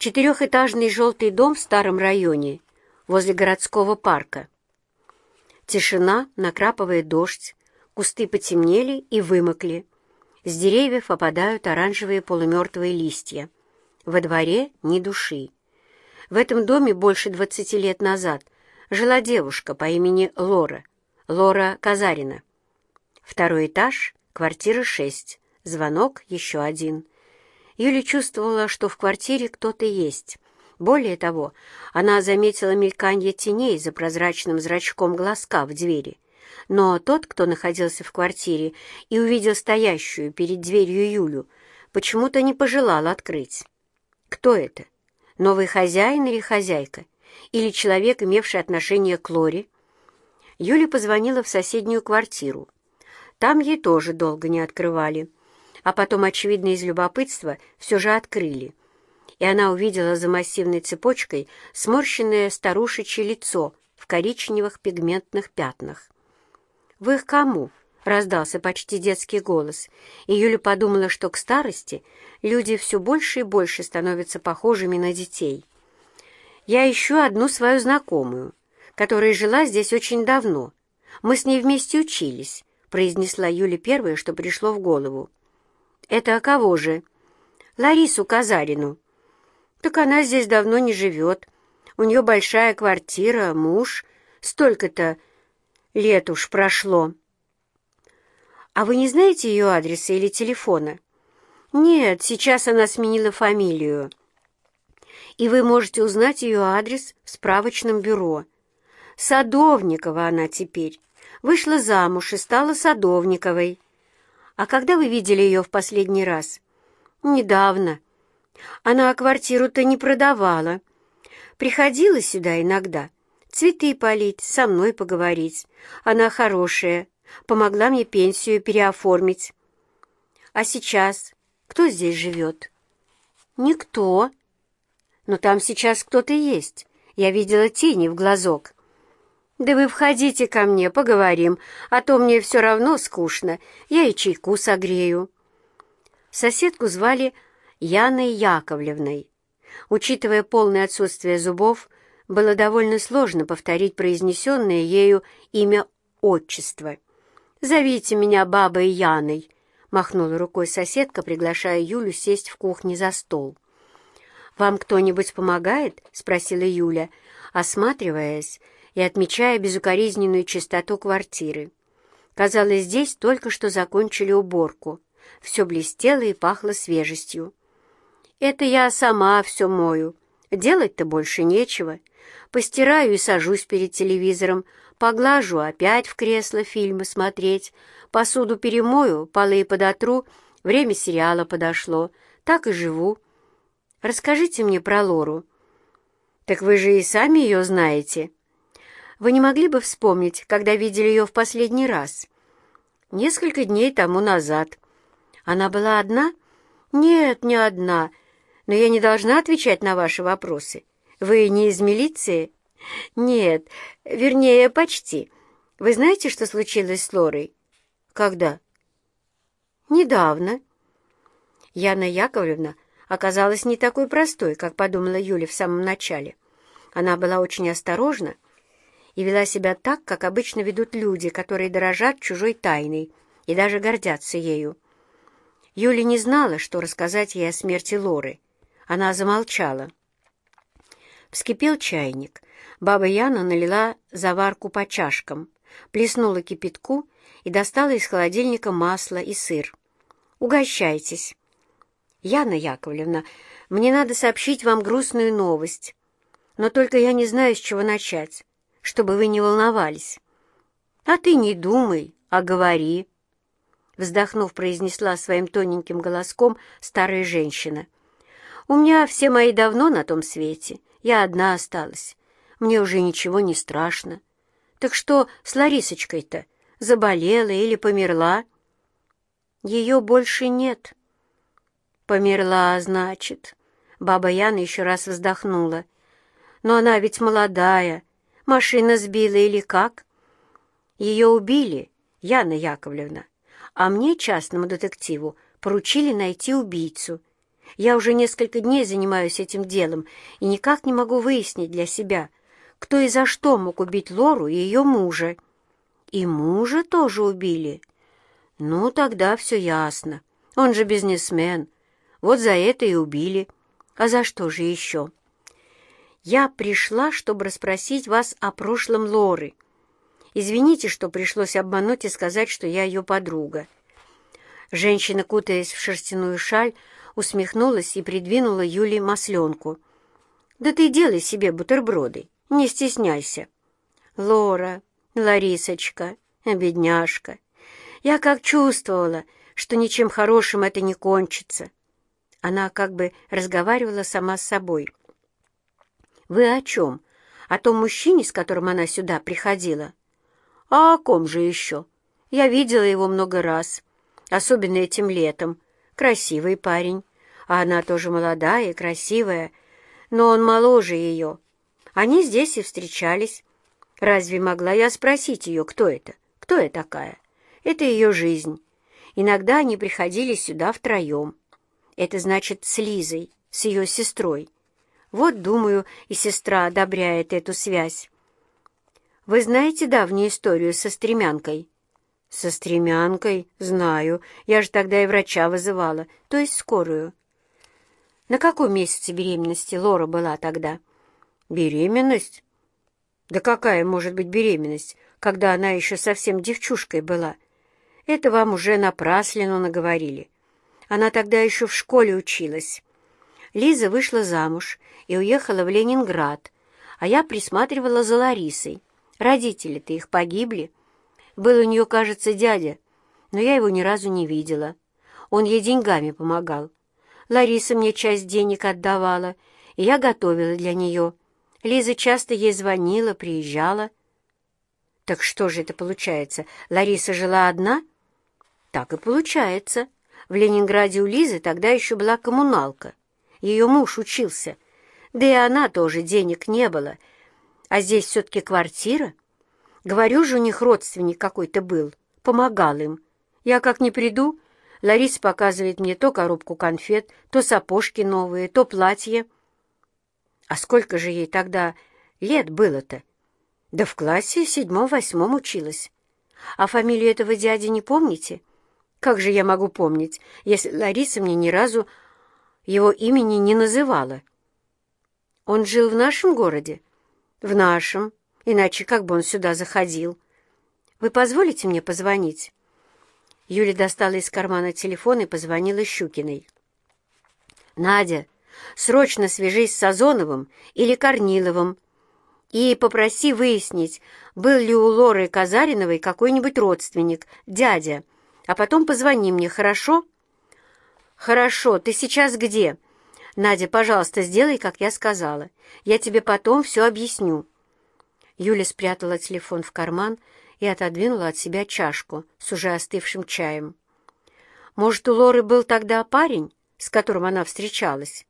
Четырехэтажный желтый дом в старом районе, возле городского парка. Тишина, накрапывает дождь, кусты потемнели и вымокли. С деревьев опадают оранжевые полумертвые листья. Во дворе ни души. В этом доме больше двадцати лет назад жила девушка по имени Лора, Лора Казарина. Второй этаж, квартира шесть, звонок еще один. Юля чувствовала, что в квартире кто-то есть. Более того, она заметила мельканье теней за прозрачным зрачком глазка в двери. Но тот, кто находился в квартире и увидел стоящую перед дверью Юлю, почему-то не пожелал открыть. Кто это? Новый хозяин или хозяйка? Или человек, имевший отношение к Лоре? Юля позвонила в соседнюю квартиру. Там ей тоже долго не открывали, а потом, очевидно, из любопытства все же открыли. И она увидела за массивной цепочкой сморщенное старушечье лицо в коричневых пигментных пятнах. «Вы к кому?» — раздался почти детский голос, и Юля подумала, что к старости люди все больше и больше становятся похожими на детей. «Я ищу одну свою знакомую, которая жила здесь очень давно. Мы с ней вместе учились», — произнесла Юля первое, что пришло в голову. «Это кого же?» «Ларису Казарину». «Так она здесь давно не живет. У нее большая квартира, муж. Столько-то лет уж прошло. А вы не знаете ее адреса или телефона? Нет, сейчас она сменила фамилию. И вы можете узнать ее адрес в справочном бюро. Садовникова она теперь. Вышла замуж и стала Садовниковой. А когда вы видели ее в последний раз? Недавно. Она квартиру-то не продавала. Приходила сюда иногда, цветы полить, со мной поговорить. Она хорошая, помогла мне пенсию переоформить. А сейчас кто здесь живет? Никто. Но там сейчас кто-то есть. Я видела тени в глазок. Да вы входите ко мне, поговорим, а то мне все равно скучно. Я и чайку согрею. Соседку звали Яной Яковлевной. Учитывая полное отсутствие зубов, было довольно сложно повторить произнесенное ею имя отчества. «Зовите меня бабой Яной», — махнула рукой соседка, приглашая Юлю сесть в кухне за стол. «Вам кто-нибудь помогает?» — спросила Юля, осматриваясь и отмечая безукоризненную чистоту квартиры. Казалось, здесь только что закончили уборку. Все блестело и пахло свежестью. «Это я сама все мою. Делать-то больше нечего. Постираю и сажусь перед телевизором, поглажу опять в кресло фильмы смотреть, посуду перемою, полы подотру, время сериала подошло. Так и живу. Расскажите мне про Лору. Так вы же и сами ее знаете. Вы не могли бы вспомнить, когда видели ее в последний раз? Несколько дней тому назад. Она была одна? Нет, не одна. Но я не должна отвечать на ваши вопросы. Вы не из милиции? Нет, вернее, почти. Вы знаете, что случилось с Лорой? Когда? Недавно. Яна Яковлевна оказалась не такой простой, как подумала Юля в самом начале. Она была очень осторожна и вела себя так, как обычно ведут люди, которые дорожат чужой тайной и даже гордятся ею. Юля не знала, что рассказать ей о смерти Лоры. Она замолчала. Вскипел чайник. Баба Яна налила заварку по чашкам, плеснула кипятку и достала из холодильника масло и сыр. «Угощайтесь». «Яна Яковлевна, мне надо сообщить вам грустную новость. Но только я не знаю, с чего начать, чтобы вы не волновались». «А ты не думай, а говори», — вздохнув, произнесла своим тоненьким голоском старая женщина. «У меня все мои давно на том свете, я одна осталась. Мне уже ничего не страшно. Так что с Ларисочкой-то? Заболела или померла? Ее больше нет. Померла, значит. Баба Яна еще раз вздохнула. Но она ведь молодая. Машина сбила или как? Ее убили, Яна Яковлевна. А мне, частному детективу, поручили найти убийцу. Я уже несколько дней занимаюсь этим делом и никак не могу выяснить для себя, кто и за что мог убить Лору и ее мужа. И мужа тоже убили. Ну, тогда все ясно. Он же бизнесмен. Вот за это и убили. А за что же еще? Я пришла, чтобы расспросить вас о прошлом Лоры. Извините, что пришлось обмануть и сказать, что я ее подруга. Женщина, кутаясь в шерстяную шаль, усмехнулась и придвинула Юле масленку. «Да ты делай себе бутерброды, не стесняйся». «Лора, Ларисочка, бедняжка, я как чувствовала, что ничем хорошим это не кончится». Она как бы разговаривала сама с собой. «Вы о чем? О том мужчине, с которым она сюда приходила?» «А о ком же еще? Я видела его много раз, особенно этим летом. Красивый парень, а она тоже молодая и красивая, но он моложе ее. Они здесь и встречались. Разве могла я спросить ее, кто это? Кто я такая? Это ее жизнь. Иногда они приходили сюда втроем. Это значит с Лизой, с ее сестрой. Вот, думаю, и сестра одобряет эту связь. Вы знаете давнюю историю со стремянкой? Со стремянкой? Знаю. Я же тогда и врача вызывала, то есть скорую. На каком месяце беременности Лора была тогда? Беременность? Да какая может быть беременность, когда она еще совсем девчушкой была? Это вам уже напраслину наговорили. Она тогда еще в школе училась. Лиза вышла замуж и уехала в Ленинград, а я присматривала за Ларисой. Родители-то их погибли. Был у нее, кажется, дядя, но я его ни разу не видела. Он ей деньгами помогал. Лариса мне часть денег отдавала, и я готовила для нее. Лиза часто ей звонила, приезжала. Так что же это получается? Лариса жила одна? Так и получается. В Ленинграде у Лизы тогда еще была коммуналка. Ее муж учился. Да и она тоже, денег не было. А здесь все-таки квартира. Говорю же, у них родственник какой-то был. Помогал им. Я как не приду, Лариса показывает мне то коробку конфет, то сапожки новые, то платье. А сколько же ей тогда лет было-то? Да в классе седьмом-восьмом училась. А фамилию этого дяди не помните? Как же я могу помнить, если Лариса мне ни разу его имени не называла? Он жил в нашем городе? В нашем. Иначе как бы он сюда заходил? Вы позволите мне позвонить? Юля достала из кармана телефон и позвонила Щукиной. «Надя, срочно свяжись с Сазоновым или Корниловым и попроси выяснить, был ли у Лоры Казариновой какой-нибудь родственник, дядя, а потом позвони мне, хорошо?» «Хорошо, ты сейчас где?» «Надя, пожалуйста, сделай, как я сказала. Я тебе потом все объясню». Юля спрятала телефон в карман и отодвинула от себя чашку с уже остывшим чаем. Может, у Лоры был тогда парень, с которым она встречалась?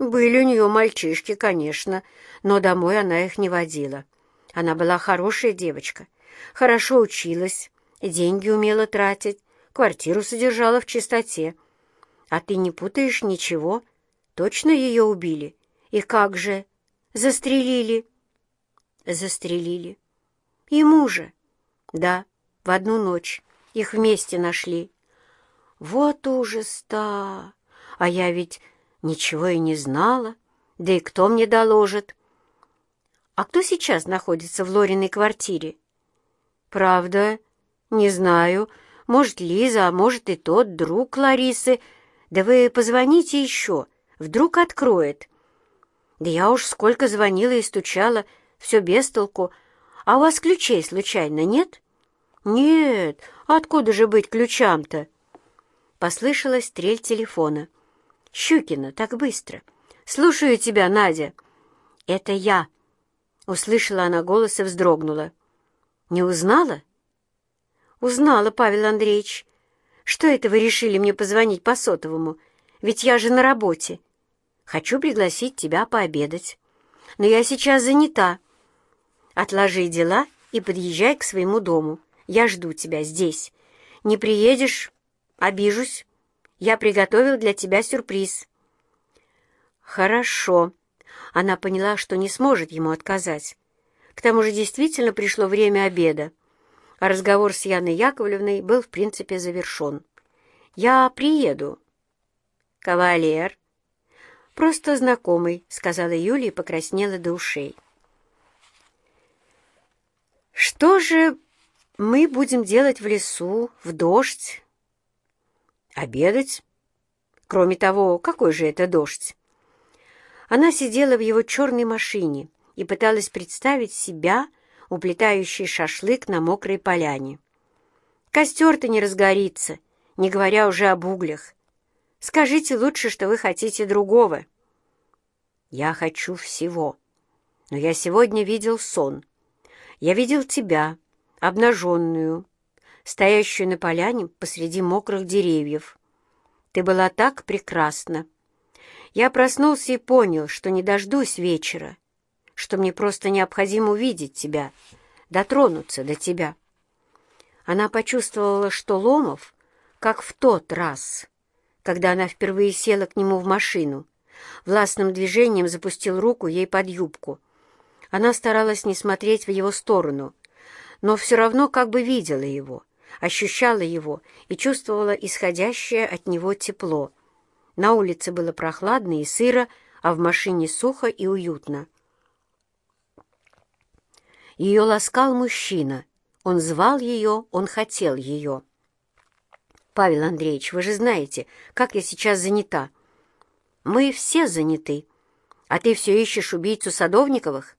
Были у нее мальчишки, конечно, но домой она их не водила. Она была хорошая девочка, хорошо училась, деньги умела тратить, квартиру содержала в чистоте. А ты не путаешь ничего? Точно ее убили? И как же? Застрелили? Застрелили. И мужа. Да, в одну ночь. Их вместе нашли. Вот ужас-то! А я ведь ничего и не знала. Да и кто мне доложит? А кто сейчас находится в Лориной квартире? Правда, не знаю. Может, Лиза, а может и тот друг Ларисы. Да вы позвоните еще, вдруг откроет. Да я уж сколько звонила и стучала, все без толку, а у вас ключей случайно нет? Нет, откуда же быть ключам-то? Послышалась стрель телефона. Щукина, так быстро. Слушаю тебя, Надя. Это я. Услышала она голос и вздрогнула. Не узнала? Узнала, Павел Андреевич. Что это вы решили мне позвонить по сотовому? Ведь я же на работе. Хочу пригласить тебя пообедать. Но я сейчас занята. Отложи дела и подъезжай к своему дому. Я жду тебя здесь. Не приедешь — обижусь. Я приготовил для тебя сюрприз». «Хорошо». Она поняла, что не сможет ему отказать. К тому же действительно пришло время обеда, а разговор с Яной Яковлевной был, в принципе, завершен. «Я приеду». «Кавалер». «Просто знакомый», — сказала Юлия и покраснела до ушей. «Что же мы будем делать в лесу, в дождь?» «Обедать. Кроме того, какой же это дождь?» Она сидела в его черной машине и пыталась представить себя, уплетающей шашлык на мокрой поляне. Костер-то не разгорится, не говоря уже об углях. Скажите лучше, что вы хотите другого. Я хочу всего. Но я сегодня видел сон. Я видел тебя, обнаженную, стоящую на поляне посреди мокрых деревьев. Ты была так прекрасна. Я проснулся и понял, что не дождусь вечера, что мне просто необходимо увидеть тебя, дотронуться до тебя. Она почувствовала, что Ломов, как в тот раз, когда она впервые села к нему в машину, властным движением запустил руку ей под юбку. Она старалась не смотреть в его сторону, но все равно как бы видела его, ощущала его и чувствовала исходящее от него тепло — на улице было прохладно и сыро, а в машине сухо и уютно. Ее ласкал мужчина. Он звал ее, он хотел ее. «Павел Андреевич, вы же знаете, как я сейчас занята». «Мы все заняты. А ты все ищешь убийцу Садовниковых?»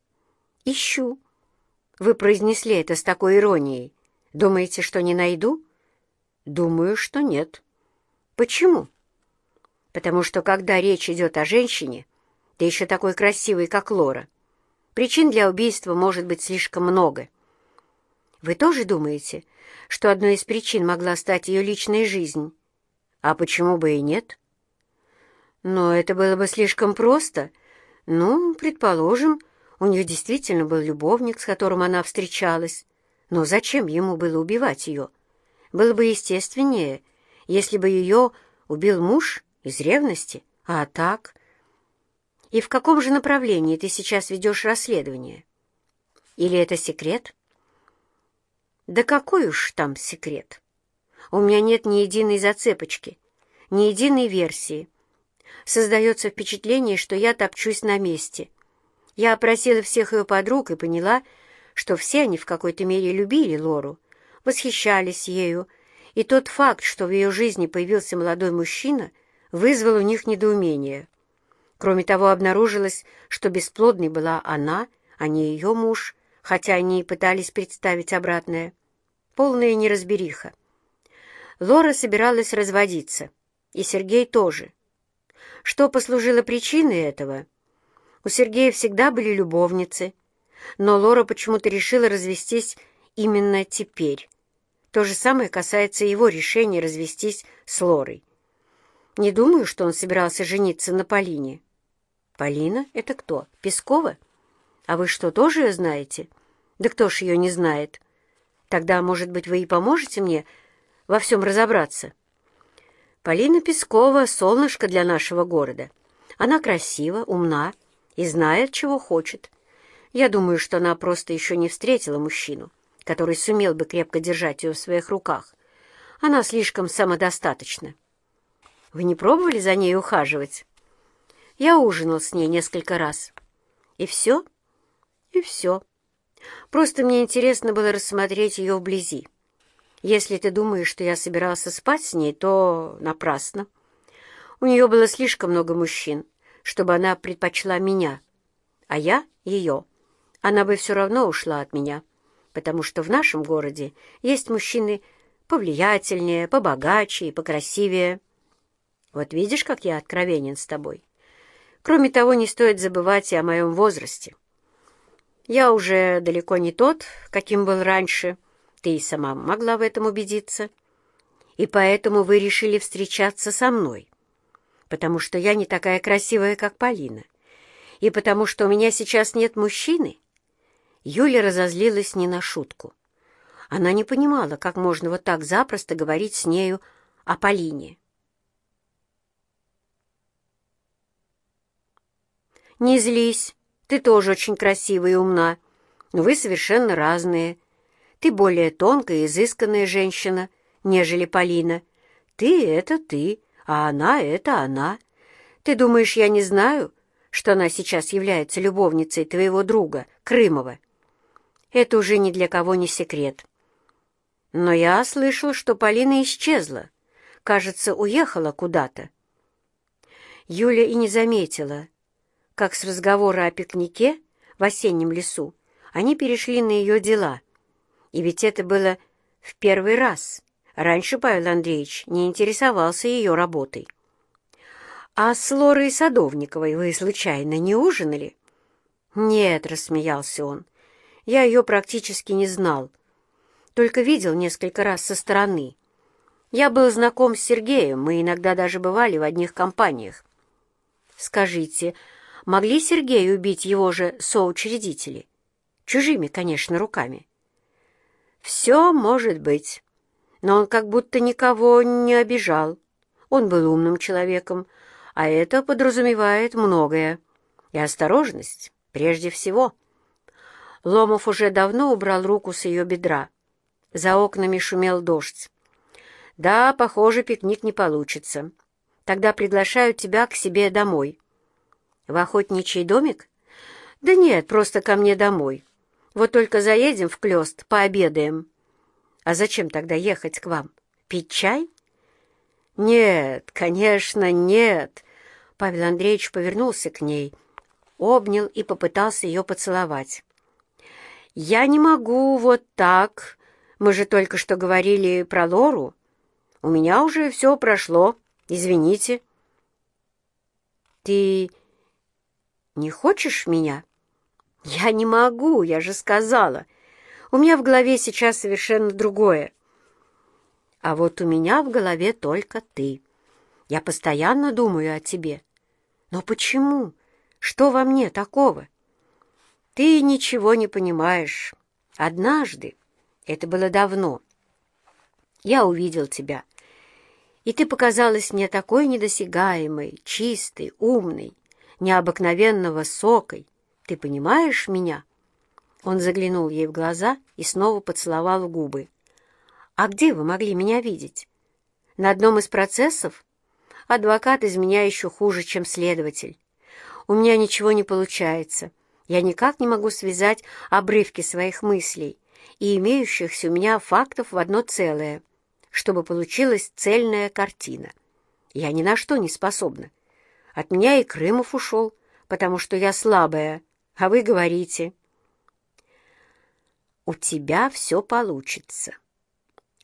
«Ищу». «Вы произнесли это с такой иронией. Думаете, что не найду?» «Думаю, что нет». «Почему?» потому что когда речь идет о женщине, ты еще такой красивый, как Лора, причин для убийства может быть слишком много. Вы тоже думаете, что одной из причин могла стать ее личная жизнь? А почему бы и нет? Но это было бы слишком просто. Ну, предположим, у нее действительно был любовник, с которым она встречалась. Но зачем ему было убивать ее? Было бы естественнее, если бы ее убил муж из ревности? А так? И в каком же направлении ты сейчас ведешь расследование? Или это секрет? Да какой уж там секрет? У меня нет ни единой зацепочки, ни единой версии. Создается впечатление, что я топчусь на месте. Я опросила всех ее подруг и поняла, что все они в какой-то мере любили Лору, восхищались ею, и тот факт, что в ее жизни появился молодой мужчина, вызвал у них недоумение. Кроме того, обнаружилось, что бесплодной была она, а не ее муж, хотя они и пытались представить обратное. Полная неразбериха. Лора собиралась разводиться, и Сергей тоже. Что послужило причиной этого? У Сергея всегда были любовницы, но Лора почему-то решила развестись именно теперь. То же самое касается его решения развестись с Лорой. Не думаю, что он собирался жениться на Полине. Полина — это кто? Пескова? А вы что, тоже ее знаете? Да кто ж ее не знает? Тогда, может быть, вы и поможете мне во всем разобраться? Полина Пескова — солнышко для нашего города. Она красива, умна и знает, чего хочет. Я думаю, что она просто еще не встретила мужчину, который сумел бы крепко держать ее в своих руках. Она слишком самодостаточна. Вы не пробовали за ней ухаживать? Я ужинал с ней несколько раз. И все? И все. Просто мне интересно было рассмотреть ее вблизи. Если ты думаешь, что я собирался спать с ней, то напрасно. У нее было слишком много мужчин, чтобы она предпочла меня, а я — ее. Она бы все равно ушла от меня, потому что в нашем городе есть мужчины повлиятельнее, побогаче и покрасивее. Вот видишь, как я откровенен с тобой. Кроме того, не стоит забывать и о моем возрасте. Я уже далеко не тот, каким был раньше. Ты и сама могла в этом убедиться. И поэтому вы решили встречаться со мной. Потому что я не такая красивая, как Полина. И потому что у меня сейчас нет мужчины. Юля разозлилась не на шутку. Она не понимала, как можно вот так запросто говорить с нею о Полине. «Не злись, ты тоже очень красивая и умна, но вы совершенно разные. Ты более тонкая и изысканная женщина, нежели Полина. Ты — это ты, а она — это она. Ты думаешь, я не знаю, что она сейчас является любовницей твоего друга, Крымова? Это уже ни для кого не секрет. Но я слышал, что Полина исчезла. Кажется, уехала куда-то. Юля и не заметила, как с разговора о пикнике в осеннем лесу они перешли на ее дела. И ведь это было в первый раз. Раньше Павел Андреевич не интересовался ее работой. «А с Лорой Садовниковой вы, случайно, не ужинали?» «Нет», — рассмеялся он, — «я ее практически не знал, только видел несколько раз со стороны. Я был знаком с Сергеем, мы иногда даже бывали в одних компаниях. Скажите, могли Сергея убить его же соучредители? Чужими, конечно, руками. Все может быть, но он как будто никого не обижал. Он был умным человеком, а это подразумевает многое. И осторожность прежде всего. Ломов уже давно убрал руку с ее бедра. За окнами шумел дождь. «Да, похоже, пикник не получится. Тогда приглашаю тебя к себе домой». «В охотничий домик?» «Да нет, просто ко мне домой. Вот только заедем в Клёст, пообедаем». «А зачем тогда ехать к вам? Пить чай?» «Нет, конечно, нет!» Павел Андреевич повернулся к ней, обнял и попытался ее поцеловать. «Я не могу вот так. Мы же только что говорили про Лору. У меня уже все прошло. Извините». «Ты не хочешь меня?» «Я не могу, я же сказала. У меня в голове сейчас совершенно другое. А вот у меня в голове только ты. Я постоянно думаю о тебе. Но почему? Что во мне такого? Ты ничего не понимаешь. Однажды, это было давно, я увидел тебя, и ты показалась мне такой недосягаемой, чистой, умной, необыкновенно высокой. Ты понимаешь меня?» Он заглянул ей в глаза и снова поцеловал губы. «А где вы могли меня видеть? На одном из процессов? Адвокат из меня еще хуже, чем следователь. У меня ничего не получается. Я никак не могу связать обрывки своих мыслей и имеющихся у меня фактов в одно целое, чтобы получилась цельная картина. Я ни на что не способна. От меня и Крымов ушел, потому что я слабая, а вы говорите. «У тебя все получится».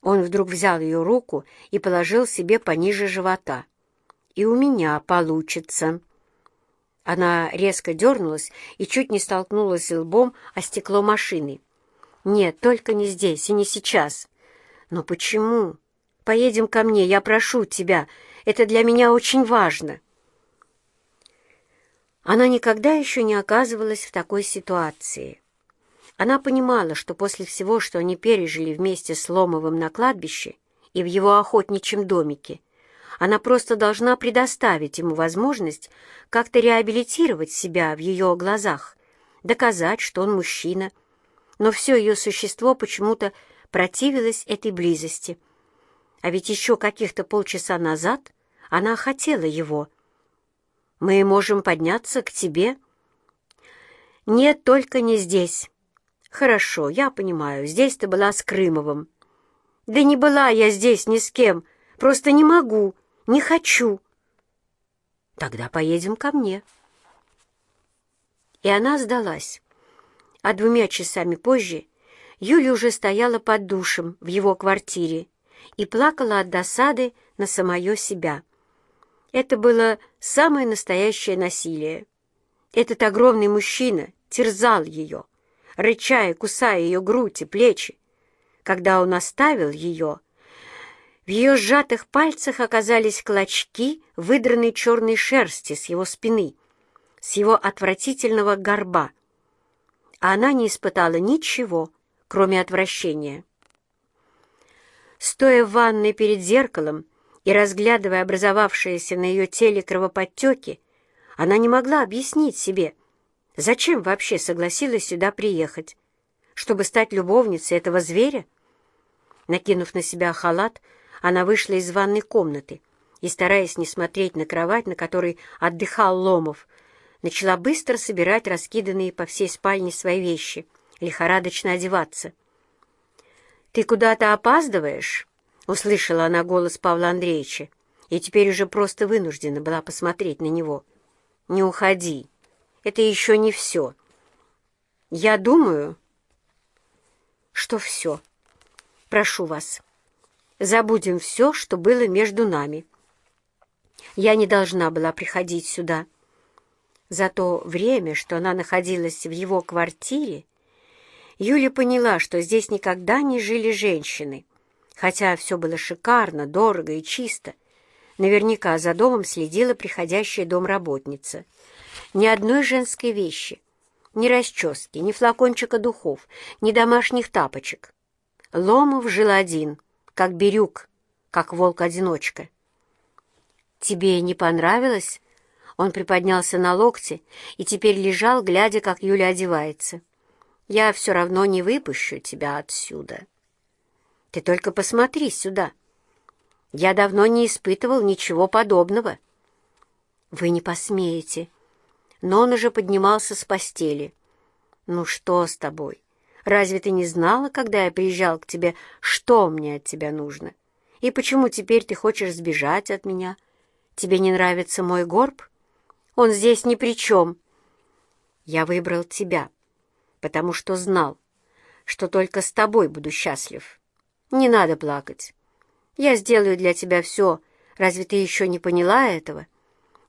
Он вдруг взял ее руку и положил себе пониже живота. «И у меня получится». Она резко дернулась и чуть не столкнулась лбом о стекло машины. «Нет, только не здесь и не сейчас». «Но почему? Поедем ко мне, я прошу тебя. Это для меня очень важно». Она никогда еще не оказывалась в такой ситуации. Она понимала, что после всего, что они пережили вместе с Ломовым на кладбище и в его охотничьем домике, она просто должна предоставить ему возможность как-то реабилитировать себя в ее глазах, доказать, что он мужчина. Но все ее существо почему-то противилось этой близости. А ведь еще каких-то полчаса назад она хотела его. «Мы можем подняться к тебе?» «Нет, только не здесь». «Хорошо, я понимаю, здесь ты была с Крымовым». «Да не была я здесь ни с кем, просто не могу, не хочу». «Тогда поедем ко мне». И она сдалась. А двумя часами позже Юля уже стояла под душем в его квартире и плакала от досады на самое себя. Это было самое настоящее насилие. Этот огромный мужчина терзал ее — рыча и кусая ее грудь и плечи. Когда он оставил ее, в ее сжатых пальцах оказались клочки выдранной черной шерсти с его спины, с его отвратительного горба. А она не испытала ничего, кроме отвращения. Стоя в ванной перед зеркалом и разглядывая образовавшиеся на ее теле кровоподтеки, Она не могла объяснить себе, зачем вообще согласилась сюда приехать, чтобы стать любовницей этого зверя. Накинув на себя халат, она вышла из ванной комнаты и, стараясь не смотреть на кровать, на которой отдыхал Ломов, начала быстро собирать раскиданные по всей спальне свои вещи, лихорадочно одеваться. «Ты куда-то опаздываешь?» — услышала она голос Павла Андреевича, и теперь уже просто вынуждена была посмотреть на него. «Не уходи. Это еще не все. Я думаю, что все. Прошу вас, забудем все, что было между нами. Я не должна была приходить сюда. За то время, что она находилась в его квартире, Юля поняла, что здесь никогда не жили женщины, хотя все было шикарно, дорого и чисто. Наверняка за домом следила приходящая домработница. Ни одной женской вещи, ни расчески, ни флакончика духов, ни домашних тапочек. Ломов жил один, как Бирюк, как волк-одиночка. «Тебе не понравилось?» Он приподнялся на локте и теперь лежал, глядя, как Юля одевается. «Я все равно не выпущу тебя отсюда. Ты только посмотри сюда. Я давно не испытывал ничего подобного». «Вы не посмеете». Но он уже поднимался с постели. «Ну что с тобой? Разве ты не знала, когда я приезжал к тебе, что мне от тебя нужно? И почему теперь ты хочешь сбежать от меня?» Тебе не нравится мой горб? Он здесь ни при чем. Я выбрал тебя, потому что знал, что только с тобой буду счастлив. Не надо плакать. Я сделаю для тебя все. Разве ты еще не поняла этого?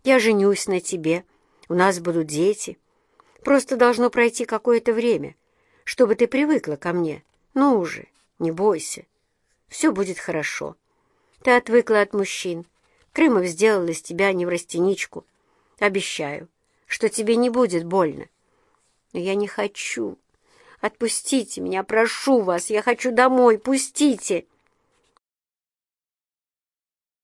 Я женюсь на тебе. У нас будут дети. Просто должно пройти какое-то время, чтобы ты привыкла ко мне. Ну уже, не бойся. Все будет хорошо. Ты отвыкла от мужчин. Крымов сделал из тебя неврастеничку. Обещаю, что тебе не будет больно. Но я не хочу. Отпустите меня, прошу вас, я хочу домой, пустите!»